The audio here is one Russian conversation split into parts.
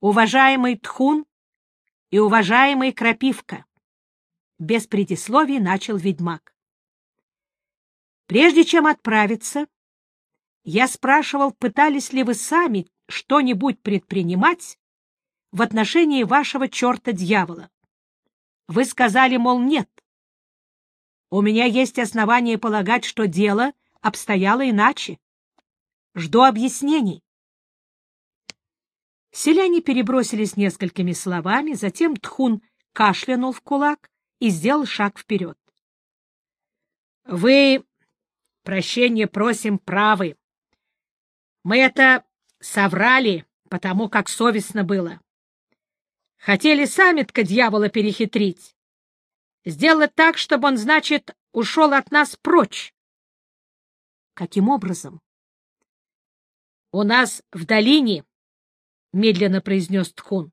уважаемый Тхун и уважаемый Крапивка, без предисловий начал ведьмак. Прежде чем отправиться, я спрашивал, пытались ли вы сами что-нибудь предпринимать в отношении вашего черта-дьявола. Вы сказали, мол, нет. У меня есть основания полагать, что дело обстояло иначе. Жду объяснений. Селяне перебросились несколькими словами, затем Тхун кашлянул в кулак и сделал шаг вперед. — Вы, прощения просим, правы. Мы это соврали, потому как совестно было. Хотели самитка дьявола перехитрить. Сделать так, чтобы он, значит, ушел от нас прочь. Каким образом? У нас в долине, — медленно произнес Тхун,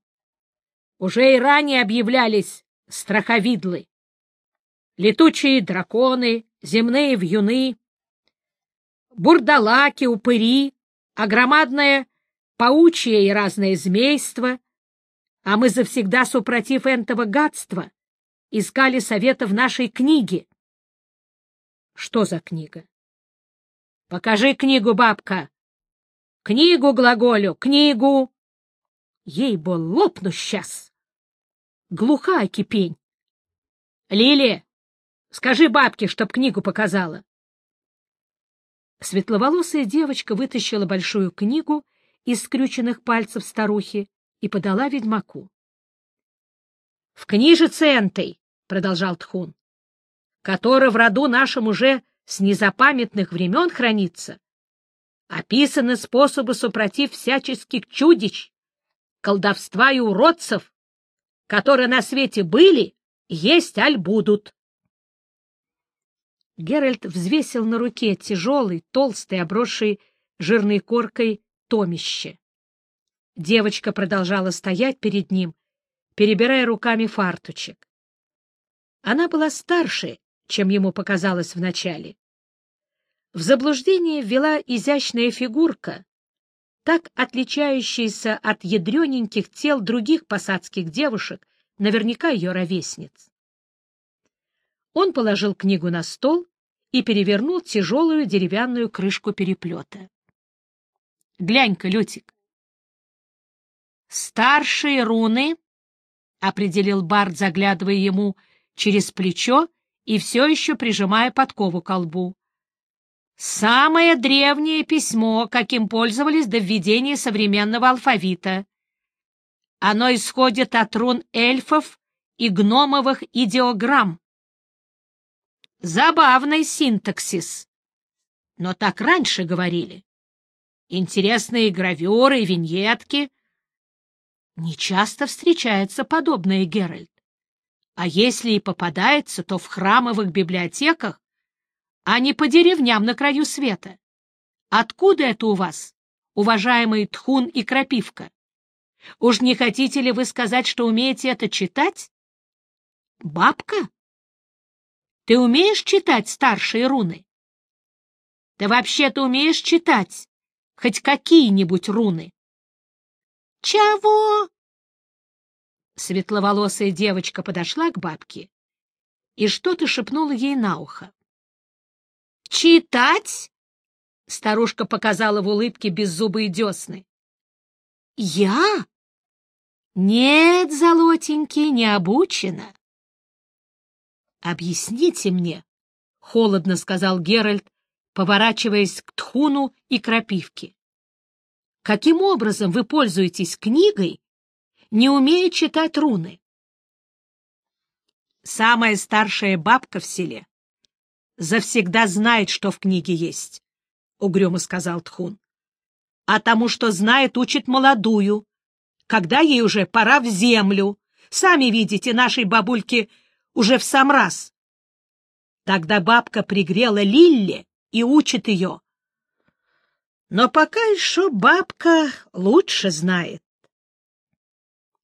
— уже и ранее объявлялись страховидлы. Летучие драконы, земные вьюны, бурдалаки, упыри, огромадное паучье и разное змейство, а мы завсегда, супротив этого гадства, искали совета в нашей книге. Что за книга? Покажи книгу, бабка. Книгу глаголю, книгу. Ей бы лопну сейчас. Глухая кипень. Лилия, скажи бабке, чтоб книгу показала. Светловолосая девочка вытащила большую книгу из скрюченных пальцев старухи и подала ведьмаку. — В книжице энтой, — продолжал Тхун, — который в роду нашем уже с незапамятных времен хранится, описаны способы супротив всяческих чудищ, колдовства и уродцев, которые на свете были, есть аль будут. Геральт взвесил на руке тяжелый, толстый, обросший жирной коркой томище. Девочка продолжала стоять перед ним, перебирая руками фартучек. Она была старше, чем ему показалось вначале. В заблуждение ввела изящная фигурка, так отличающаяся от ядрененьких тел других посадских девушек, наверняка ее ровесниц. Он положил книгу на стол и перевернул тяжелую деревянную крышку переплета. — Глянь-ка, Лютик. — Старшие руны, — определил Барт, заглядывая ему через плечо и все еще прижимая подкову к колбу. — Самое древнее письмо, каким пользовались до введения современного алфавита. Оно исходит от рун эльфов и гномовых идеограмм. Забавный синтаксис. Но так раньше говорили. Интересные гравюры и виньетки. Нечасто встречается подобное, Геральт. А если и попадается, то в храмовых библиотеках, а не по деревням на краю света. Откуда это у вас, уважаемый Тхун и Крапивка? Уж не хотите ли вы сказать, что умеете это читать? Бабка? Ты умеешь читать старшие руны? Ты вообще-то умеешь читать хоть какие-нибудь руны? Чего? Светловолосая девочка подошла к бабке и что-то шепнула ей на ухо. «Читать?» — старушка показала в улыбке беззубые десны. «Я?» «Нет, золотенький, не обучена. «Объясните мне», — холодно сказал Геральт, поворачиваясь к Тхуну и Крапивке. «Каким образом вы пользуетесь книгой, не умея читать руны?» «Самая старшая бабка в селе завсегда знает, что в книге есть», — угрюмо сказал Тхун. «А тому, что знает, учит молодую, когда ей уже пора в землю. Сами видите, нашей бабульке — уже в сам раз. Тогда бабка пригрела Лилле и учит ее. Но пока еще бабка лучше знает.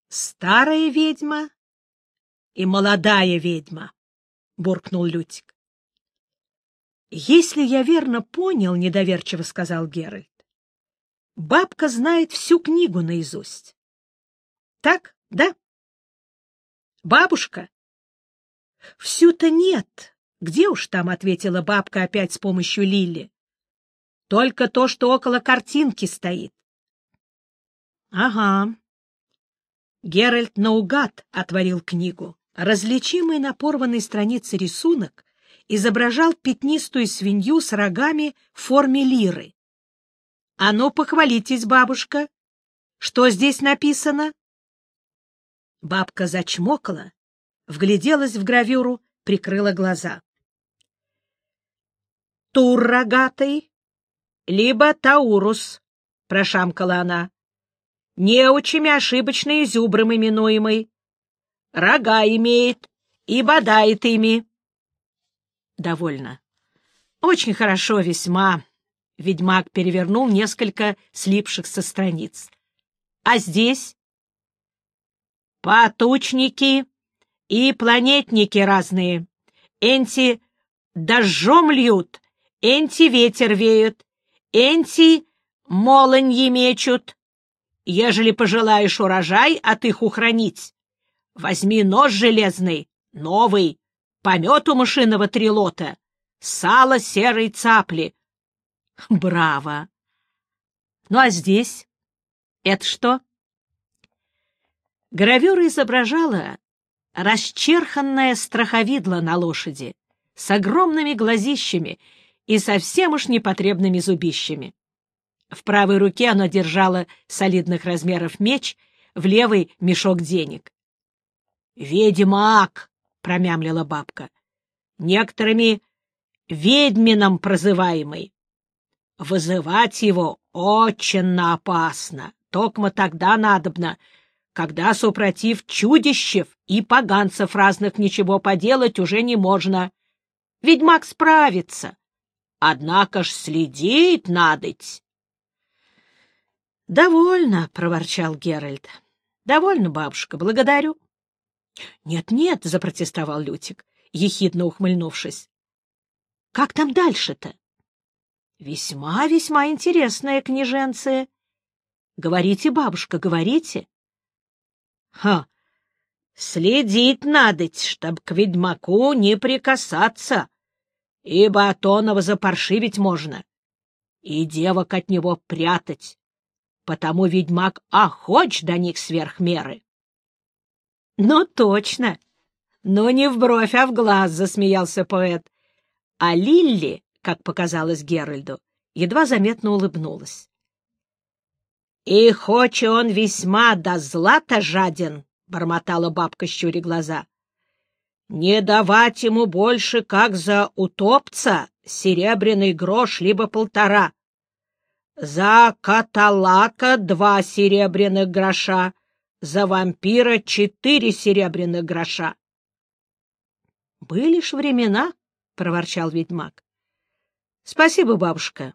Старая ведьма и молодая ведьма, — буркнул Лютик. — Если я верно понял, — недоверчиво сказал Геральт, — бабка знает всю книгу наизусть. Так, да? Бабушка? Всю-то нет. Где уж там, — ответила бабка опять с помощью Лили. Только то, что около картинки стоит. Ага. Геральт наугад отворил книгу. Различимый на порванной странице рисунок изображал пятнистую свинью с рогами в форме лиры. — А ну, похвалитесь, бабушка! Что здесь написано? Бабка зачмокала, вгляделась в гравюру, прикрыла глаза. — Тур рогатый, либо Таурус, — прошамкала она. — Неучами ошибочные зюбром именуемый. Рога имеет и бодает ими. — Довольно. — Очень хорошо, весьма. Ведьмак перевернул несколько слипшихся страниц. — А здесь? Потучники и планетники разные. Энти дожжом льют, энти ветер веют, энти молоньи мечут. Ежели пожелаешь урожай от их ухранить, возьми нож железный, новый, помету мышиного трилота, сало серой цапли. Браво! Ну а здесь? Это что? Гравюра изображала расчерханное страховидло на лошади с огромными глазищами и совсем уж непотребными зубищами. В правой руке оно держало солидных размеров меч, в левой — мешок денег. «Ведьмак!» — промямлила бабка. «Некоторыми ведьмином прозываемый. Вызывать его очень опасно. Токмо тогда надобно, когда, супротив чудищев и поганцев разных ничего поделать уже не можно. Ведьмак справится. Однако ж следить надоть. — Довольно, — проворчал Геральт. — Довольно, бабушка, благодарю. «Нет, — Нет-нет, — запротестовал Лютик, ехидно ухмыльнувшись. — Как там дальше-то? — Весьма-весьма интересная княженция. — Говорите, бабушка, говорите. Ха! Следить надоть, чтоб к ведьмаку не прикасаться, ибо от оного запаршивить можно, и девок от него прятать, потому ведьмак охоч до них сверх меры. — Ну, точно! Ну, не в бровь, а в глаз, — засмеялся поэт. А Лилли, как показалось Геральду, едва заметно улыбнулась. И хоче он весьма до злата жаден, — бормотала бабка, щуря глаза. Не давать ему больше, как за утопца, серебряный грош либо полтора. За каталака два серебряных гроша, за вампира четыре серебряных гроша. — Были ж времена, — проворчал ведьмак. — Спасибо, бабушка.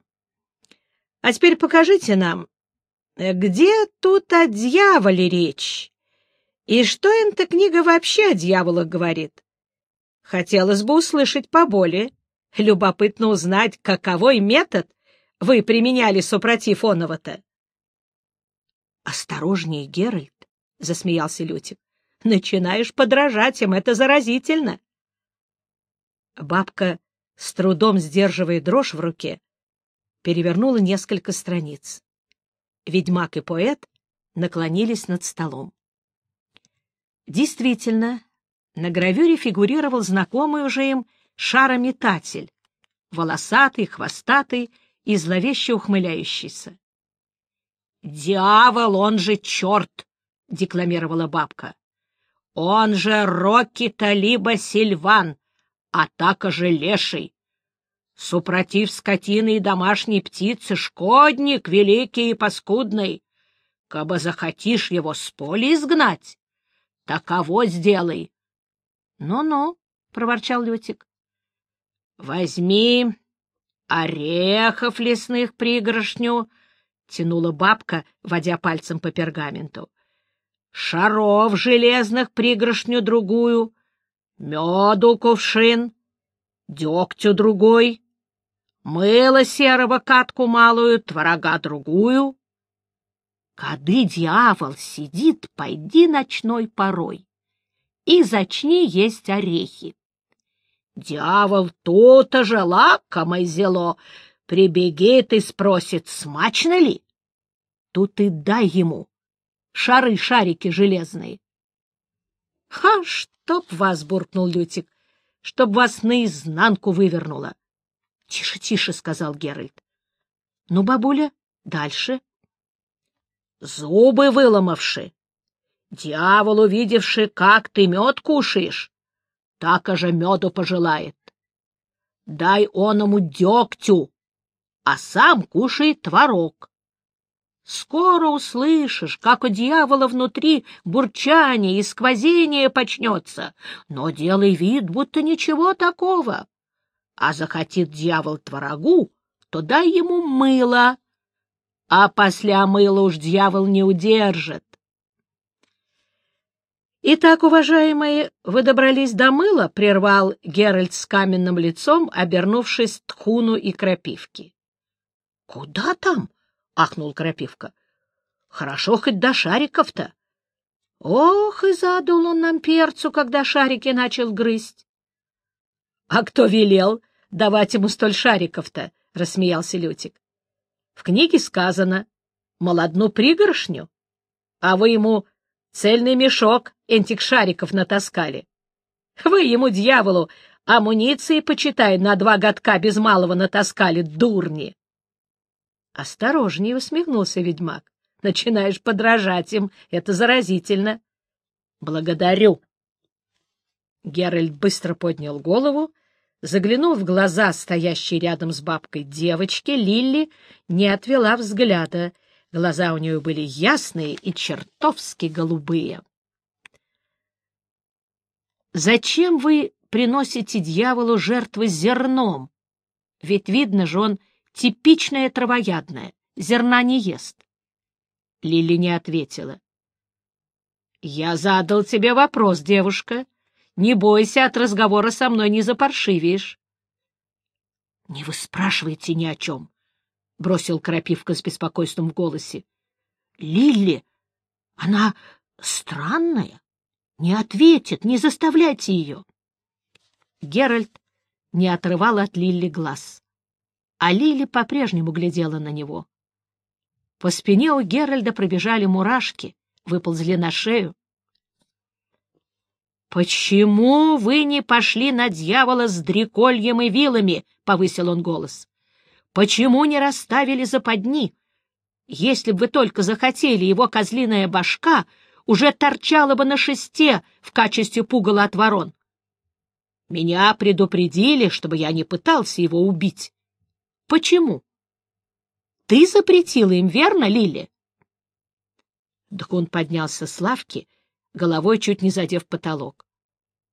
А теперь покажите нам, где тут о дьяволе речь? И что эта книга вообще о дьяволах говорит? Хотелось бы услышать поболее. Любопытно узнать, каковой метод вы применяли супротив оного-то. — Осторожнее, Геральт, — засмеялся Лютик. — Начинаешь подражать им, это заразительно. Бабка, с трудом сдерживая дрожь в руке, перевернула несколько страниц ведьмак и поэт наклонились над столом. Действительно, на гравюре фигурировал знакомый уже им шарометатель, волосатый, хвостатый и зловеще ухмыляющийся. «Дьявол, он же черт!» — декламировала бабка. «Он же Рокки-то либо Сильван, а так же леший. Супротив скотины и домашней птицы шкодник великий и паскудный. Кабы захотишь его с поля изгнать, таково сделай. Ну — Ну-ну, — проворчал Лютик. — Возьми орехов лесных пригоршню, — тянула бабка, водя пальцем по пергаменту. — Шаров железных пригоршню другую, меду кувшин, дегтю другой — Мыло серого катку малую, творога другую. Кады дьявол сидит, пойди ночной порой и зачни есть орехи. Дьявол то-то же лакомое зело, прибегит и спросит, смачно ли? Тут и дай ему шары-шарики железные. — Ха, чтоб вас, — буркнул Лютик, — чтоб вас наизнанку вывернуло. — Тише, тише, — сказал Геральт. — Ну, бабуля, дальше. — Зубы выломавши. Дьявол, увидевши, как ты мед кушаешь, так же меду пожелает. Дай он ему дегтю, а сам кушает творог. Скоро услышишь, как у дьявола внутри бурчание и сквозение почнется, но делай вид, будто ничего такого. А захотит дьявол творогу, то дай ему мыло, а после мыла уж дьявол не удержит. «Итак, уважаемые, вы добрались до мыла?» — прервал Геральт с каменным лицом, обернувшись тхуну и крапивке. «Куда там?» — ахнул Крапивка. — Хорошо хоть до шариков-то. Ох, и задул он нам перцу, когда шарики начал грызть. — А кто велел давать ему столь шариков-то? — рассмеялся Лютик. — В книге сказано, мол, одну пригоршню, а вы ему цельный мешок этих шариков натаскали. Вы ему, дьяволу, амуниции, почитай, на два годка без малого натаскали, дурни. Осторожнее усмехнулся ведьмак. Начинаешь подражать им. Это заразительно. Благодарю. Геральт быстро поднял голову, заглянул в глаза стоящей рядом с бабкой девочки, Лилли не отвела взгляда. Глаза у нее были ясные и чертовски голубые. «Зачем вы приносите дьяволу жертвы зерном? Ведь видно же, он типичная травоядная, зерна не ест. Лили не ответила. — Я задал тебе вопрос, девушка. Не бойся, от разговора со мной не запаршивеешь. — Не вы спрашиваете ни о чем, — бросил Крапивка с беспокойством в голосе. — Лилли, она странная. Не ответит, не заставляйте ее. Геральт не отрывал от Лилли глаз а Лили по-прежнему глядела на него. По спине у Геральда пробежали мурашки, выползли на шею. «Почему вы не пошли на дьявола с дрекольем и вилами?» — повысил он голос. «Почему не расставили западни? Если бы вы только захотели, его козлиная башка уже торчала бы на шесте в качестве пугала от ворон. Меня предупредили, чтобы я не пытался его убить. Почему? Ты запретила им, верно, Лили? Так он поднялся с лавки, головой чуть не задев потолок.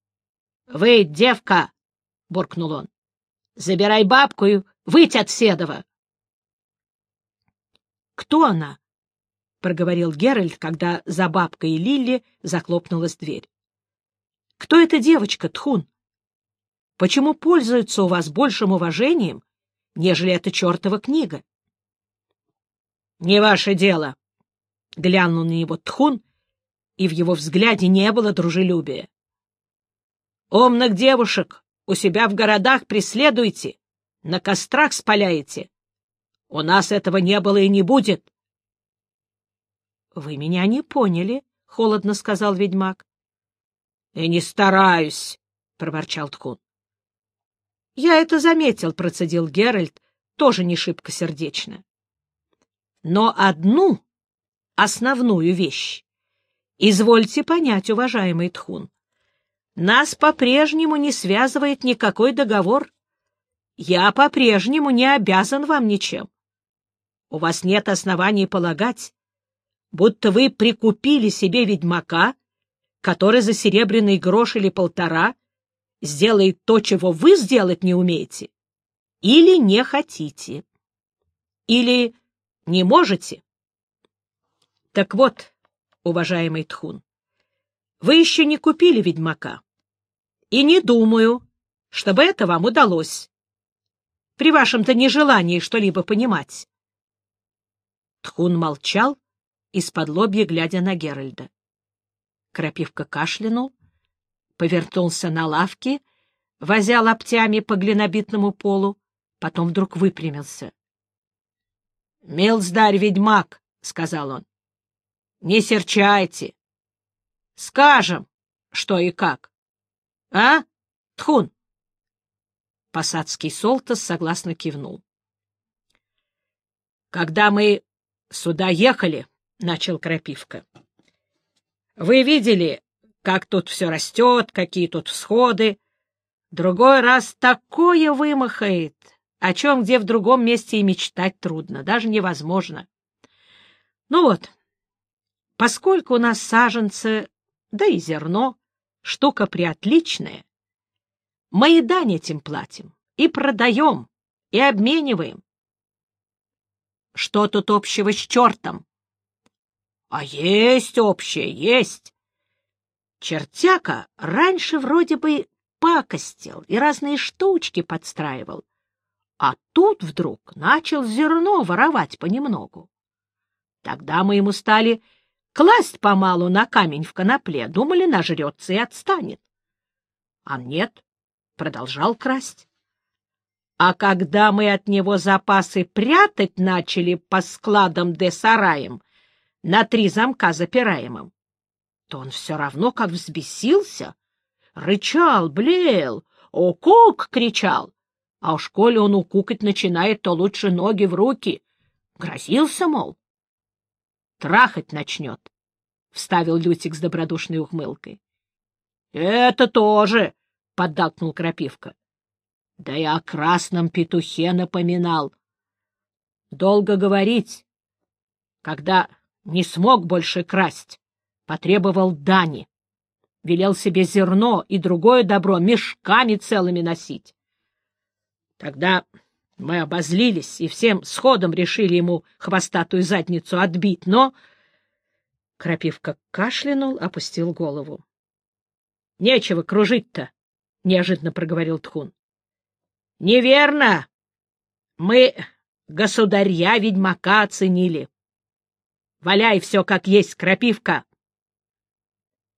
— Вы, девка! — буркнул он. — Забирай бабку и выйти от Седова! — Кто она? — проговорил Геральт, когда за бабкой и Лилли захлопнулась дверь. — Кто эта девочка, Тхун? Почему пользуется у вас большим уважением нежели эта чертова книга. — Не ваше дело! — глянул на него Тхун, и в его взгляде не было дружелюбия. — Умных девушек у себя в городах преследуйте, на кострах спаляете. У нас этого не было и не будет. — Вы меня не поняли, — холодно сказал ведьмак. — И не стараюсь, — проворчал Тхун. — Я это заметил, — процедил Геральт, тоже не шибко сердечно. Но одну основную вещь извольте понять, уважаемый Тхун. Нас по-прежнему не связывает никакой договор. Я по-прежнему не обязан вам ничем. У вас нет оснований полагать, будто вы прикупили себе ведьмака, который за серебряный грош или полтора сделает то, чего вы сделать не умеете, или не хотите, или не можете. Так вот, уважаемый Тхун, вы еще не купили ведьмака, и не думаю, чтобы это вам удалось, при вашем-то нежелании что-либо понимать. Тхун молчал, из-под лобья, глядя на Геральда. Крапивка кашлянул, повернулся на лавке, возя лоптями по глинобитному полу, потом вдруг выпрямился. — Милздарь ведьмак, — сказал он, — не серчайте. Скажем, что и как. А, Тхун? Посадский Солтос согласно кивнул. — Когда мы сюда ехали, — начал Крапивка, — вы видели, как тут все растет, какие тут всходы. Другой раз такое вымахает, о чем где в другом месте и мечтать трудно, даже невозможно. Ну вот, поскольку у нас саженцы, да и зерно, штука приотличная, мы и дань этим платим, и продаем, и обмениваем. Что тут общего с чертом? А есть общее, есть. Чертяка раньше вроде бы пакостил и разные штучки подстраивал, а тут вдруг начал зерно воровать понемногу. Тогда мы ему стали класть помалу на камень в конопле, думали, нажрется и отстанет. А нет, продолжал красть. А когда мы от него запасы прятать начали по складам да сараям, на три замка запираемым, то он все равно как взбесился, рычал, блеял, «О-кук!» — кричал. А уж коли он укукать начинает, то лучше ноги в руки. Грозился, мол. Трахать начнет, — вставил Лютик с добродушной ухмылкой. — Это тоже, — поддакнул Крапивка. — Да и о красном петухе напоминал. Долго говорить, когда не смог больше красть потребовал дани, велел себе зерно и другое добро мешками целыми носить. Тогда мы обозлились и всем сходом решили ему хвостатую задницу отбить, но... Крапивка кашлянул, опустил голову. — Нечего кружить-то, — неожиданно проговорил Тхун. — Неверно! Мы государя-ведьмака оценили. Валяй все как есть, крапивка! —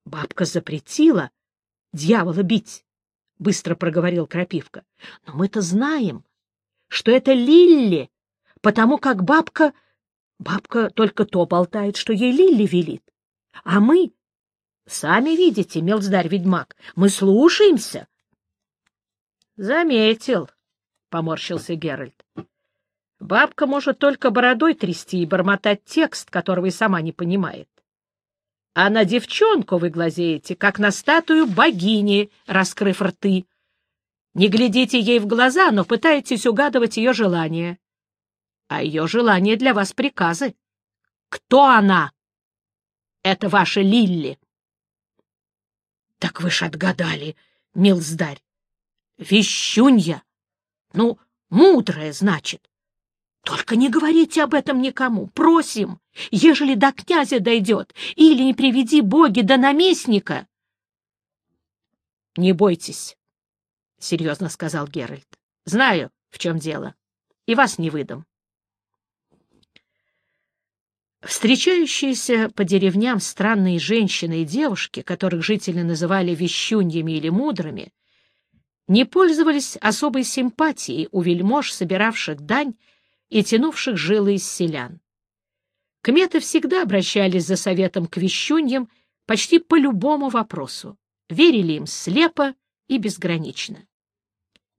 Бабка запретила дьявола бить, — быстро проговорил Крапивка. — Но мы-то знаем, что это Лилли, потому как бабка... Бабка только то болтает, что ей Лилли велит. А мы... Сами видите, мелздарь-ведьмак, мы слушаемся. — Заметил, — поморщился Геральт. — Бабка может только бородой трясти и бормотать текст, которого и сама не понимает а на девчонку вы глазеете, как на статую богини, раскрыв рты. Не глядите ей в глаза, но пытаетесь угадывать ее желания. А ее желания для вас приказы. Кто она? Это ваша Лилли. Так вы ж отгадали, милздарь. Вещунья. Ну, мудрая, значит. Только не говорите об этом никому, просим, ежели до князя дойдет, или не приведи боги до наместника. — Не бойтесь, — серьезно сказал Геральт. — Знаю, в чем дело, и вас не выдам. Встречающиеся по деревням странные женщины и девушки, которых жители называли вещуньями или мудрыми, не пользовались особой симпатией у вельмож, собиравших дань и тянувших жилы из селян. Кметы всегда обращались за советом к вещуньям почти по любому вопросу, верили им слепо и безгранично.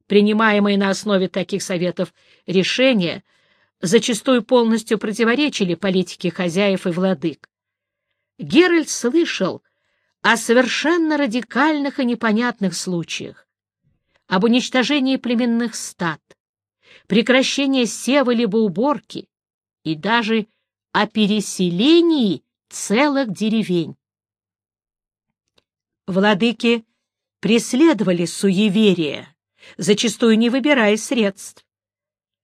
Принимаемые на основе таких советов решения зачастую полностью противоречили политике хозяев и владык. Геральт слышал о совершенно радикальных и непонятных случаях, об уничтожении племенных стад, прекращение сева либо уборки и даже о переселении целых деревень. Владыки преследовали суеверие, зачастую не выбирая средств.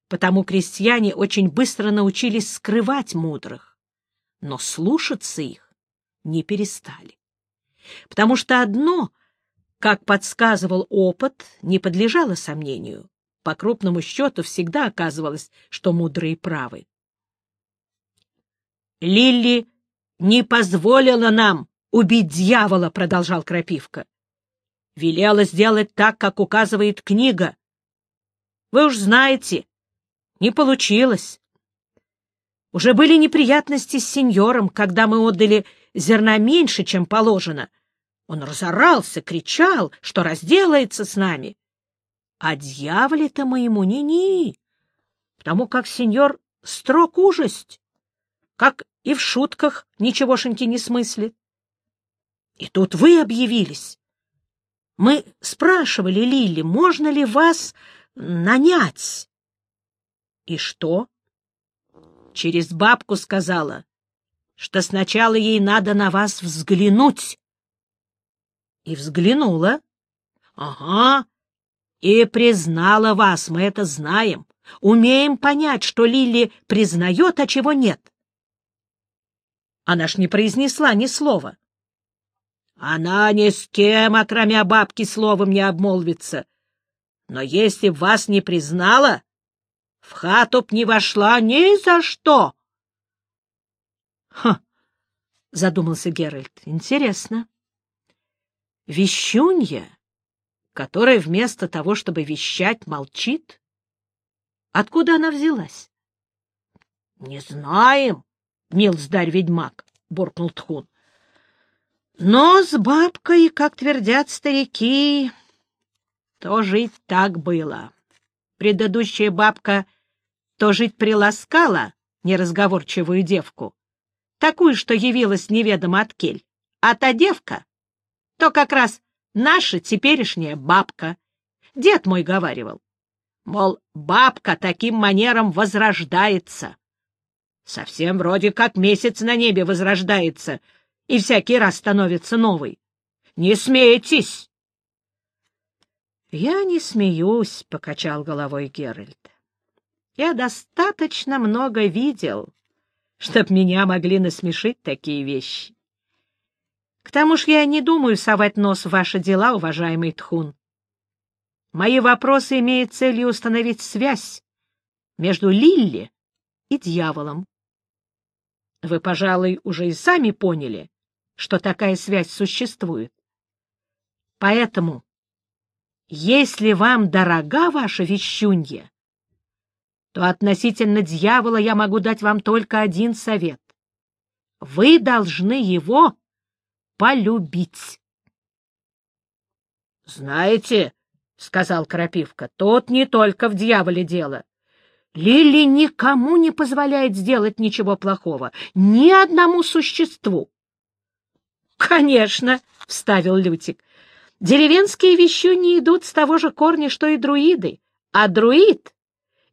Потому крестьяне очень быстро научились скрывать мудрых, но слушаться их не перестали. Потому что одно, как подсказывал опыт, не подлежало сомнению по крупному счету всегда оказывалось, что мудрые правы. Лилли не позволила нам убить дьявола, — продолжал Крапивка. Велела сделать так, как указывает книга. Вы уж знаете, не получилось. Уже были неприятности с сеньором, когда мы отдали зерна меньше, чем положено. Он разорался, кричал, что разделается с нами. А дьяволе-то моему ни-ни, потому как сеньор строг ужасть, как и в шутках ничегошеньки не смыслит. И тут вы объявились. Мы спрашивали Лили, можно ли вас нанять. И что? Через бабку сказала, что сначала ей надо на вас взглянуть. И взглянула. Ага. И признала вас, мы это знаем. Умеем понять, что Лили признает, а чего нет. Она ж не произнесла ни слова. Она ни с кем, окромя бабки, словом не обмолвится. Но если б вас не признала, в хату б не вошла ни за что. — Ха! — задумался Геральт. — Интересно. Вещунья, которая вместо того, чтобы вещать, молчит? Откуда она взялась? — Не знаем, милздарь-ведьмак, — буркнул Тхун. — Но с бабкой, как твердят старики, то жить так было. Предыдущая бабка то жить приласкала неразговорчивую девку, такую, что явилась неведомо от кель, а та девка, то как раз наша теперешняя бабка. Дед мой говаривал, мол, бабка таким манером возрождается. Совсем вроде как месяц на небе возрождается и всякий раз становится новый. Не смейтесь! «Я не смеюсь», — покачал головой Геральт. «Я достаточно много видел, чтоб меня могли насмешить такие вещи. К тому ж я не думаю совать нос в ваши дела, уважаемый Тхун. Мои вопросы имеют целью установить связь между Лилли и дьяволом. Вы, пожалуй, уже и сами поняли, что такая связь существует. Поэтому если вам дорога ваша вещунья, то относительно дьявола я могу дать вам только один совет. Вы должны его полюбить. — Знаете, — сказал Крапивка, — тот не только в дьяволе дело. Лили никому не позволяет сделать ничего плохого, ни одному существу. — Конечно, — вставил Лютик, Деревенские вещуни идут с того же корня, что и друиды, а друид,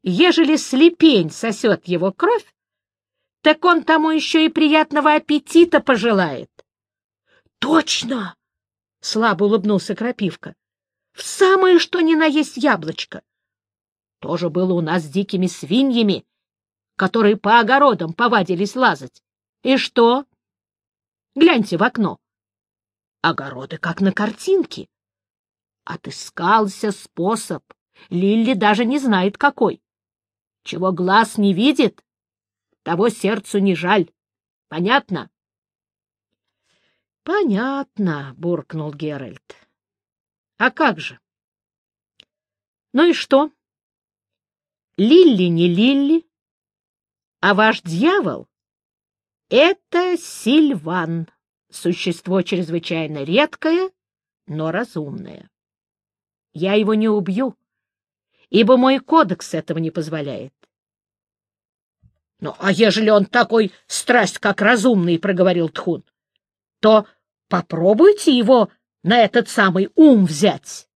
ежели слепень сосет его кровь, так он тому еще и приятного аппетита пожелает. — Точно! — слабо улыбнулся Крапивка. — В самое что ни на есть яблочко. Тоже было у нас с дикими свиньями, которые по огородам повадились лазать. И что? Гляньте в окно. Огороды как на картинке. Отыскался способ. Лилли даже не знает, какой. Чего глаз не видит, того сердцу не жаль. Понятно? — Понятно, — буркнул Геральт. — А как же? — Ну и что? Лилли не Лилли, а ваш дьявол — это Сильван существо чрезвычайно редкое, но разумное. Я его не убью, ибо мой кодекс этого не позволяет. — Ну, а ежели он такой страсть, как разумный, — проговорил Тхун, — то попробуйте его на этот самый ум взять.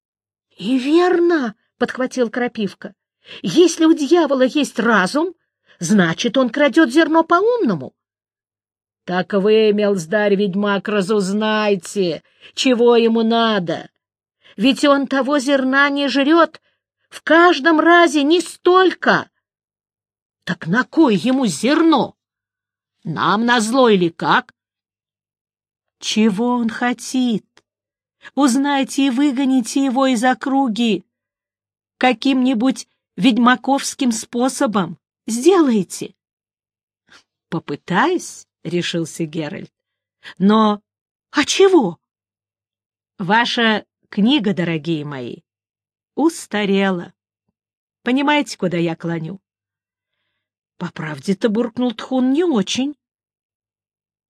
— И верно, — подхватил Крапивка, — если у дьявола есть разум, значит, он крадет зерно по-умному. — Так вы, мелздарь-ведьмак, разузнайте, чего ему надо. Ведь он того зерна не жрет, в каждом разе не столько. — Так на кой ему зерно? Нам назло или как? — Чего он хотит? Узнайте и выгоните его из округи. Каким-нибудь ведьмаковским способом сделайте. — Попытаюсь. — решился Геральт. — Но... А чего? — Ваша книга, дорогие мои, устарела. Понимаете, куда я клоню? — По правде-то буркнул Тхун не очень.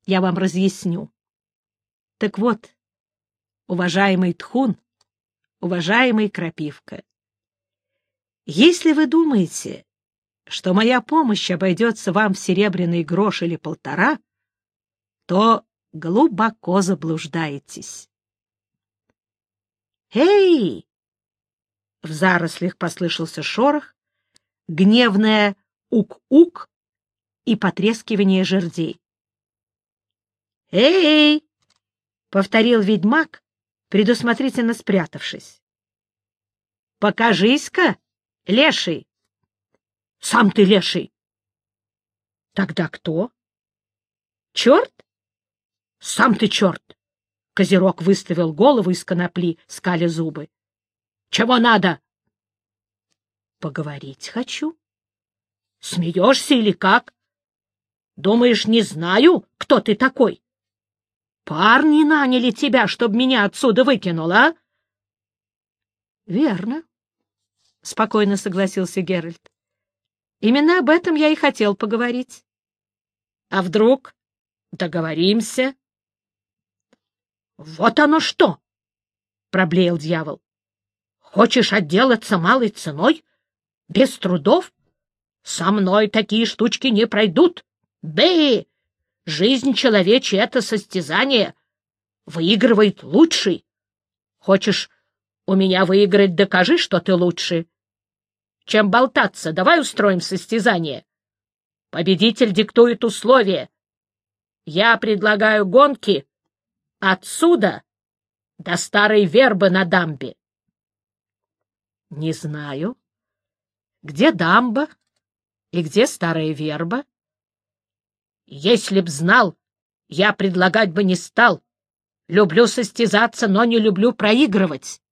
Я вам разъясню. Так вот, уважаемый Тхун, уважаемый Крапивка, если вы думаете, что моя помощь обойдется вам в серебряный грош или полтора, то глубоко заблуждаетесь. «Эй!» В зарослях послышался шорох, гневное ук-ук и потрескивание жердей. «Эй!» — повторил ведьмак, предусмотрительно спрятавшись. «Покажись-ка, леший!» Сам ты леший. Тогда кто? Черт? Сам ты черт. Козерог выставил голову из конопли, скаля зубы. Чего надо? Поговорить хочу. Смеешься или как? Думаешь, не знаю, кто ты такой? Парни наняли тебя, чтобы меня отсюда выкинула, а? Верно, — спокойно согласился Геральт. Именно об этом я и хотел поговорить. А вдруг договоримся? — Вот оно что! — проблеял дьявол. — Хочешь отделаться малой ценой? Без трудов? Со мной такие штучки не пройдут. Бэй! Жизнь человечья — это состязание. Выигрывает лучший. Хочешь у меня выиграть, докажи, что ты лучший чем болтаться. Давай устроим состязание. Победитель диктует условия. Я предлагаю гонки отсюда до старой вербы на дамбе. Не знаю. Где дамба и где старая верба? Если б знал, я предлагать бы не стал. Люблю состязаться, но не люблю проигрывать.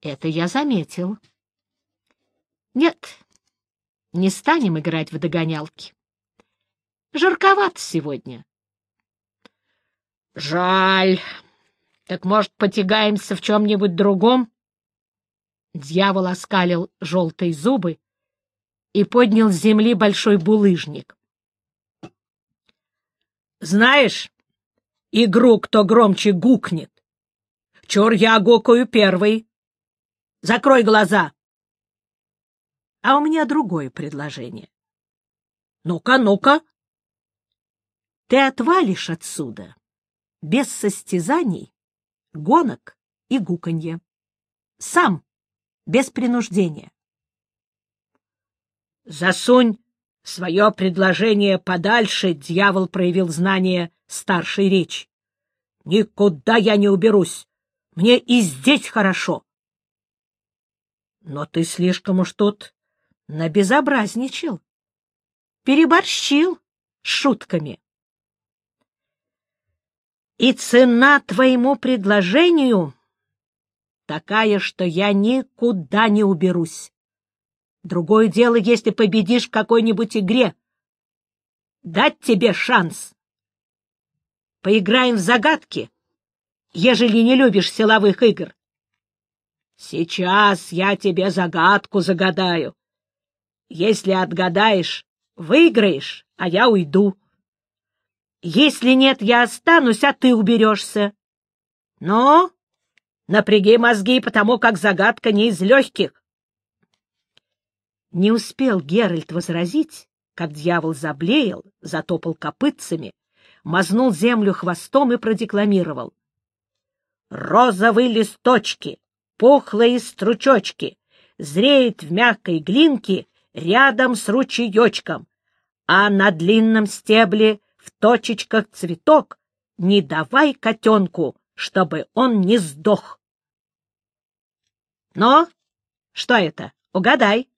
Это я заметил. Нет, не станем играть в догонялки. Жарковато сегодня. Жаль. Так, может, потягаемся в чем-нибудь другом? Дьявол оскалил желтые зубы и поднял с земли большой булыжник. Знаешь, игру кто громче гукнет. Чур я гукаю первый. Закрой глаза. А у меня другое предложение. Ну-ка, ну-ка. Ты отвалишь отсюда без состязаний, гонок и гуканья. Сам, без принуждения. Засунь свое предложение подальше, дьявол проявил знание старшей речи. Никуда я не уберусь. Мне и здесь хорошо. Но ты слишком уж тут набезобразничал, переборщил шутками. И цена твоему предложению такая, что я никуда не уберусь. Другое дело, если победишь в какой-нибудь игре. Дать тебе шанс. Поиграем в загадки, ежели не любишь силовых игр. Сейчас я тебе загадку загадаю. Если отгадаешь, выиграешь, а я уйду. Если нет, я останусь, а ты уберешься. Но напряги мозги, потому как загадка не из легких. Не успел Геральт возразить, как дьявол заблеял, затопал копытцами, мазнул землю хвостом и продекламировал. «Розовые листочки, пухлые стручочки, зреет в мягкой глинке рядом с ручеечком, а на длинном стебле в точечках цветок не давай котенку, чтобы он не сдох. Но что это? Угадай.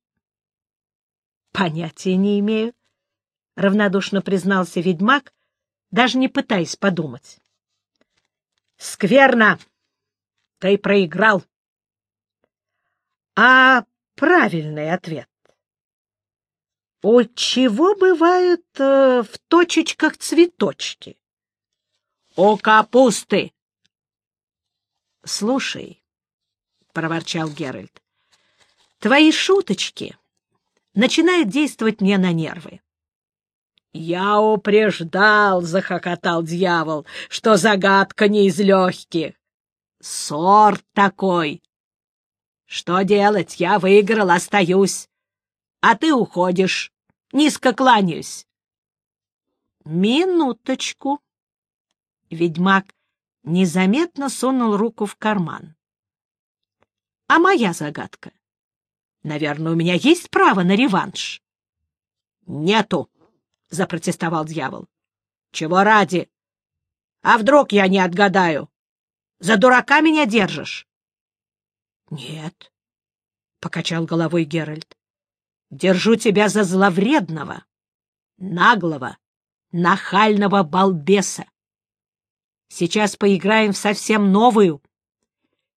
Понятия не имею, — равнодушно признался ведьмак, даже не пытаясь подумать. Скверно. Ты проиграл. А правильный ответ У чего бывают э, в точечках цветочки? У капусты. Слушай, проворчал Геральт, твои шуточки начинают действовать мне на нервы. «Я упреждал», — захохотал дьявол, — «что загадка не из легких. Сорт такой. Что делать? Я выиграл, остаюсь. А ты уходишь. Низко кланяюсь». «Минуточку». Ведьмак незаметно сунул руку в карман. «А моя загадка? Наверное, у меня есть право на реванш?» «Нету», — запротестовал дьявол. — Чего ради? А вдруг я не отгадаю? За дурака меня держишь? — Нет, — покачал головой Геральт. — Держу тебя за зловредного, наглого, нахального балбеса. Сейчас поиграем в совсем новую,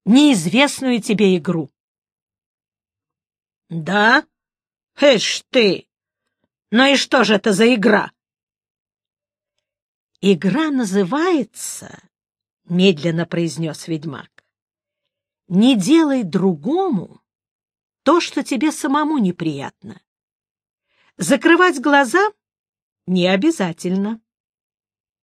неизвестную тебе игру. — Да? Эш ты! Ну и что же это за игра? Игра называется, — медленно произнес ведьмак, — не делай другому то, что тебе самому неприятно. Закрывать глаза не обязательно.